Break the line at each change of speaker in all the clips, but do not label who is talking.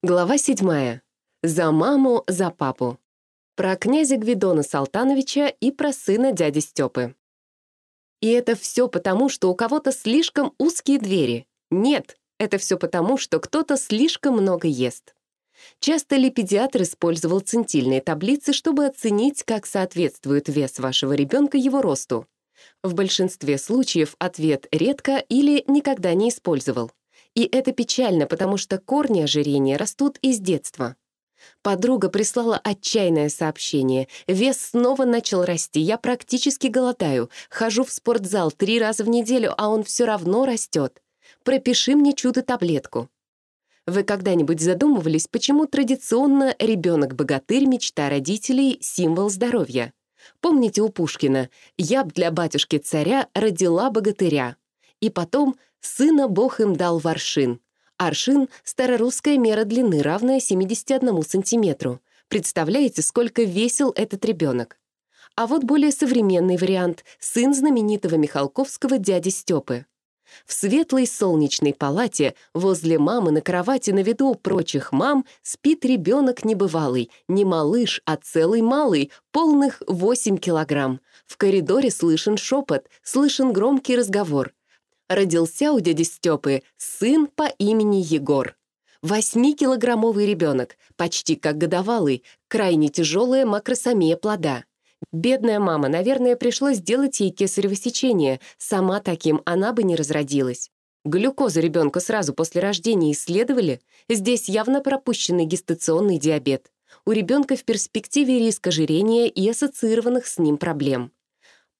Глава 7. За маму, за папу. Про князя Гвидона Салтановича и про сына дяди Степы. И это все потому, что у кого-то слишком узкие двери. Нет, это все потому, что кто-то слишком много ест. Часто ли педиатр использовал центильные таблицы, чтобы оценить, как соответствует вес вашего ребенка его росту? В большинстве случаев ответ редко или никогда не использовал. И это печально, потому что корни ожирения растут из детства. Подруга прислала отчаянное сообщение. Вес снова начал расти, я практически голодаю. Хожу в спортзал три раза в неделю, а он все равно растет. Пропиши мне чудо-таблетку. Вы когда-нибудь задумывались, почему традиционно ребенок-богатырь, мечта родителей, символ здоровья? Помните у Пушкина «Я б для батюшки-царя родила богатыря». И потом Сына Бог им дал в аршин. Аршин — старорусская мера длины, равная 71 сантиметру. Представляете, сколько весил этот ребенок? А вот более современный вариант — сын знаменитого Михалковского дяди Степы. В светлой солнечной палате возле мамы на кровати на виду прочих мам спит ребенок небывалый, не малыш, а целый малый, полных 8 килограмм. В коридоре слышен шепот, слышен громкий разговор родился у дяди Степы сын по имени Егор. Восьмикилограммовый ребенок, почти как годовалый, крайне тяжелая макросомия плода. Бедная мама, наверное, пришлось сделать ей кесарево сечение, сама таким она бы не разродилась. Глюкозу ребенка сразу после рождения исследовали, здесь явно пропущенный гестационный диабет. У ребенка в перспективе риск ожирения и ассоциированных с ним проблем.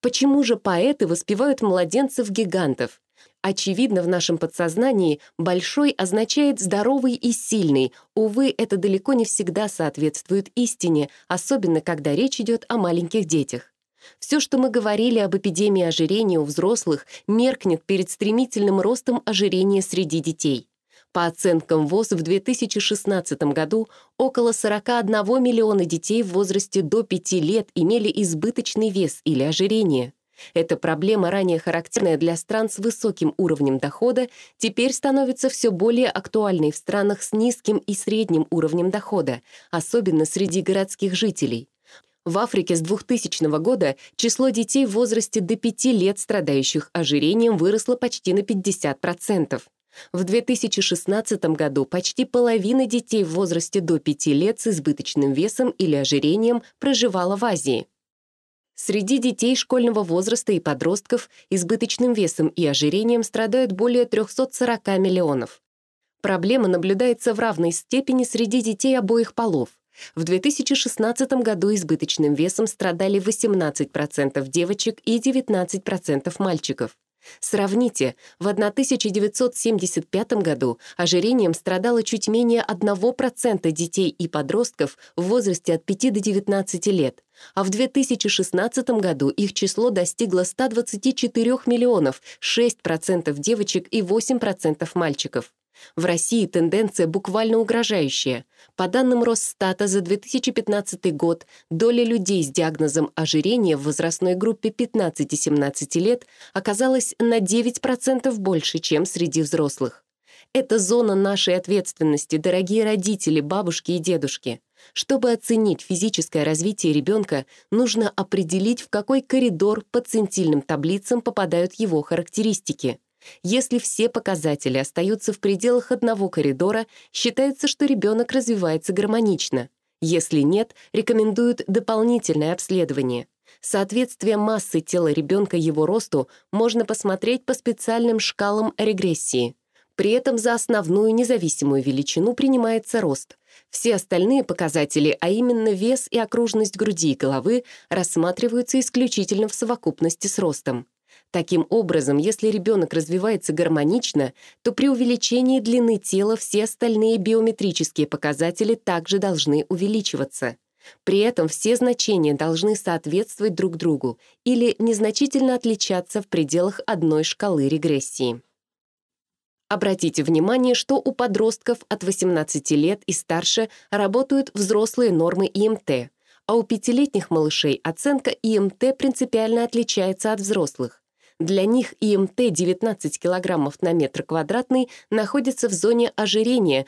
Почему же поэты воспевают младенцев-гигантов? Очевидно, в нашем подсознании «большой» означает «здоровый» и «сильный». Увы, это далеко не всегда соответствует истине, особенно когда речь идет о маленьких детях. Все, что мы говорили об эпидемии ожирения у взрослых, меркнет перед стремительным ростом ожирения среди детей. По оценкам ВОЗ, в 2016 году около 41 миллиона детей в возрасте до 5 лет имели избыточный вес или ожирение. Эта проблема, ранее характерная для стран с высоким уровнем дохода, теперь становится все более актуальной в странах с низким и средним уровнем дохода, особенно среди городских жителей. В Африке с 2000 года число детей в возрасте до 5 лет, страдающих ожирением, выросло почти на 50%. В 2016 году почти половина детей в возрасте до 5 лет с избыточным весом или ожирением проживала в Азии. Среди детей школьного возраста и подростков избыточным весом и ожирением страдают более 340 миллионов. Проблема наблюдается в равной степени среди детей обоих полов. В 2016 году избыточным весом страдали 18% девочек и 19% мальчиков. Сравните, в 1975 году ожирением страдало чуть менее 1% детей и подростков в возрасте от 5 до 19 лет, а в 2016 году их число достигло 124 миллионов, 6% девочек и 8% мальчиков. В России тенденция буквально угрожающая. По данным Росстата за 2015 год доля людей с диагнозом ожирения в возрастной группе 15-17 лет оказалась на 9% больше, чем среди взрослых. Это зона нашей ответственности, дорогие родители, бабушки и дедушки. Чтобы оценить физическое развитие ребенка, нужно определить, в какой коридор по центильным таблицам попадают его характеристики. Если все показатели остаются в пределах одного коридора, считается, что ребенок развивается гармонично. Если нет, рекомендуют дополнительное обследование. Соответствие массы тела ребенка его росту можно посмотреть по специальным шкалам регрессии. При этом за основную независимую величину принимается рост. Все остальные показатели, а именно вес и окружность груди и головы, рассматриваются исключительно в совокупности с ростом. Таким образом, если ребенок развивается гармонично, то при увеличении длины тела все остальные биометрические показатели также должны увеличиваться. При этом все значения должны соответствовать друг другу или незначительно отличаться в пределах одной шкалы регрессии. Обратите внимание, что у подростков от 18 лет и старше работают взрослые нормы ИМТ, а у пятилетних малышей оценка ИМТ принципиально отличается от взрослых. Для них ИМТ 19 кг на метр квадратный находится в зоне ожирения,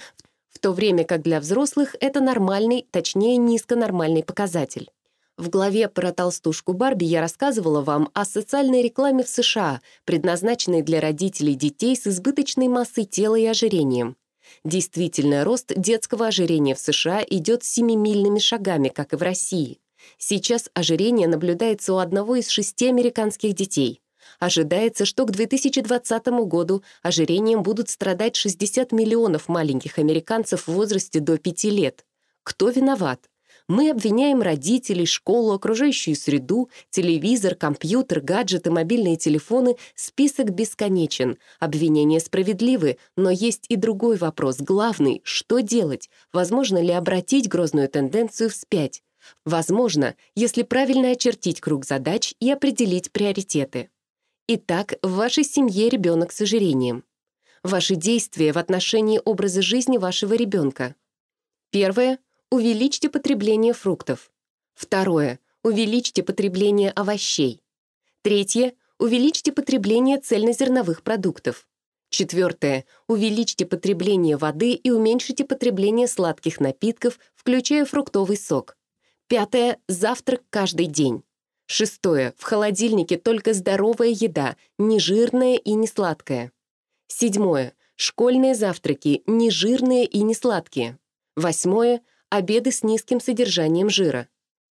в то время как для взрослых это нормальный, точнее низконормальный показатель. В главе про толстушку Барби я рассказывала вам о социальной рекламе в США, предназначенной для родителей детей с избыточной массой тела и ожирением. Действительно, рост детского ожирения в США идет семимильными шагами, как и в России. Сейчас ожирение наблюдается у одного из шести американских детей. Ожидается, что к 2020 году ожирением будут страдать 60 миллионов маленьких американцев в возрасте до 5 лет. Кто виноват? Мы обвиняем родителей, школу, окружающую среду, телевизор, компьютер, гаджеты, мобильные телефоны. Список бесконечен. Обвинения справедливы, но есть и другой вопрос, главный — что делать? Возможно ли обратить грозную тенденцию вспять? Возможно, если правильно очертить круг задач и определить приоритеты. Итак, в вашей семье ребенок с ожирением. Ваши действия в отношении образа жизни вашего ребенка. Первое — Увеличьте потребление фруктов. Второе. Увеличьте потребление овощей. Третье. Увеличьте потребление цельнозерновых продуктов. Четвертое. Увеличьте потребление воды и уменьшите потребление сладких напитков, включая фруктовый сок. Пятое. Завтрак каждый день. Шестое. В холодильнике только здоровая еда, не жирная и не сладкая. Седьмое. Школьные завтраки, не жирные и не сладкие. Восьмое обеды с низким содержанием жира.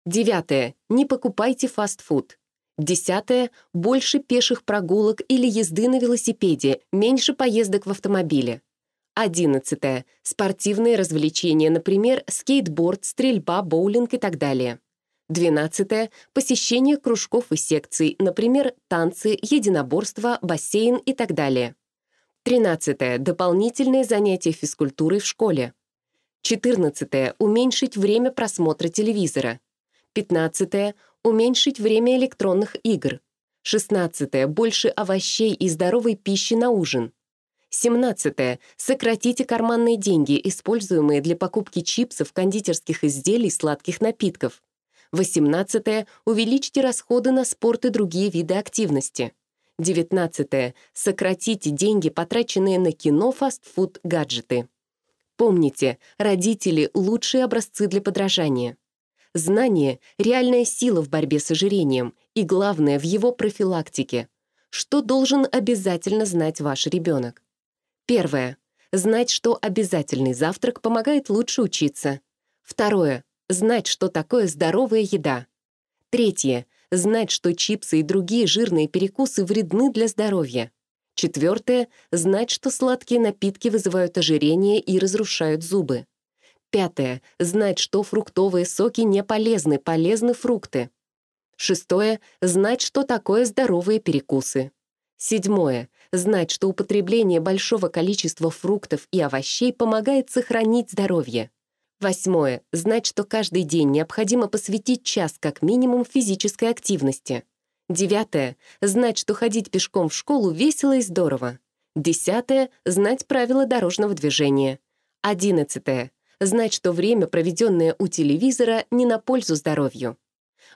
Девятое. Не покупайте фастфуд. Десятое. Больше пеших прогулок или езды на велосипеде, меньше поездок в автомобиле. Одиннадцатое. Спортивные развлечения, например, скейтборд, стрельба, боулинг и так далее. Двенадцатое. Посещение кружков и секций, например, танцы, единоборство, бассейн и так далее. Тринадцатое. Дополнительные занятия физкультурой в школе. 14. Уменьшить время просмотра телевизора. 15. Уменьшить время электронных игр. 16. Больше овощей и здоровой пищи на ужин. 17. Сократите карманные деньги, используемые для покупки чипсов, кондитерских изделий, сладких напитков. 18. Увеличьте расходы на спорт и другие виды активности. 19. Сократите деньги, потраченные на кино, фастфуд, гаджеты. Помните, родители — лучшие образцы для подражания. Знание — реальная сила в борьбе с ожирением и, главное, в его профилактике. Что должен обязательно знать ваш ребенок? Первое. Знать, что обязательный завтрак помогает лучше учиться. Второе. Знать, что такое здоровая еда. Третье. Знать, что чипсы и другие жирные перекусы вредны для здоровья. Четвертое — знать, что сладкие напитки вызывают ожирение и разрушают зубы. Пятое — знать, что фруктовые соки не полезны, полезны фрукты. Шестое — знать, что такое здоровые перекусы. Седьмое — знать, что употребление большого количества фруктов и овощей помогает сохранить здоровье. Восьмое — знать, что каждый день необходимо посвятить час как минимум физической активности. Девятое — знать, что ходить пешком в школу весело и здорово. Десятое — знать правила дорожного движения. Одиннадцатое — знать, что время, проведенное у телевизора, не на пользу здоровью.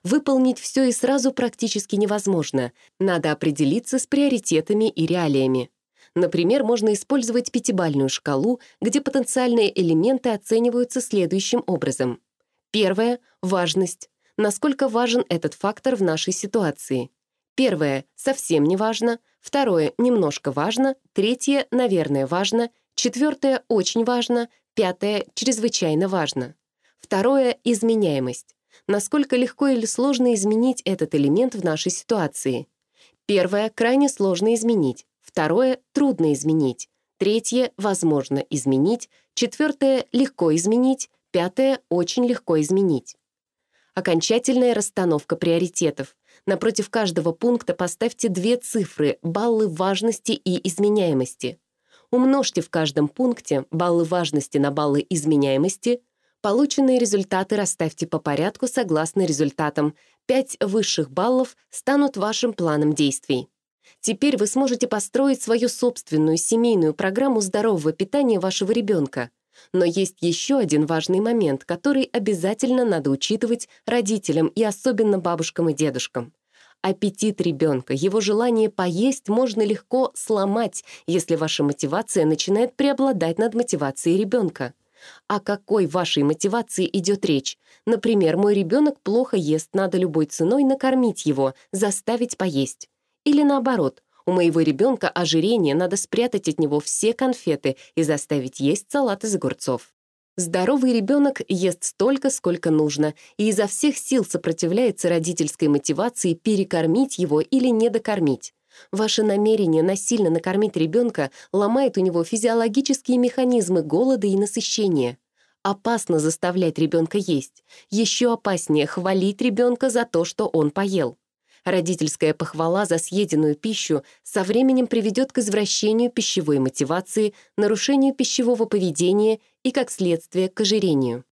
Выполнить все и сразу практически невозможно. Надо определиться с приоритетами и реалиями. Например, можно использовать пятибальную шкалу, где потенциальные элементы оцениваются следующим образом. Первое — важность насколько важен этот фактор в нашей ситуации. Первое — совсем не важно, второе — немножко важно, третье — наверное, важно, четвертое — очень важно, пятое — чрезвычайно важно. Второе — изменяемость. Насколько легко или сложно изменить этот элемент в нашей ситуации. Первое — крайне сложно изменить, второе — трудно изменить, третье — возможно изменить, четвертое — легко изменить, пятое — очень легко изменить. Окончательная расстановка приоритетов. Напротив каждого пункта поставьте две цифры — баллы важности и изменяемости. Умножьте в каждом пункте баллы важности на баллы изменяемости. Полученные результаты расставьте по порядку согласно результатам. Пять высших баллов станут вашим планом действий. Теперь вы сможете построить свою собственную семейную программу здорового питания вашего ребенка — но есть еще один важный момент, который обязательно надо учитывать родителям и особенно бабушкам и дедушкам. Аппетит ребенка, его желание поесть можно легко сломать, если ваша мотивация начинает преобладать над мотивацией ребенка. О какой вашей мотивации идет речь? Например, мой ребенок плохо ест, надо любой ценой накормить его, заставить поесть. Или наоборот, у моего ребенка ожирение, надо спрятать от него все конфеты и заставить есть салат из огурцов. Здоровый ребенок ест столько, сколько нужно, и изо всех сил сопротивляется родительской мотивации перекормить его или недокормить. Ваше намерение насильно накормить ребенка ломает у него физиологические механизмы голода и насыщения. Опасно заставлять ребенка есть. Еще опаснее хвалить ребенка за то, что он поел. Родительская похвала за съеденную пищу со временем приведет к извращению пищевой мотивации, нарушению пищевого поведения и, как следствие, к ожирению.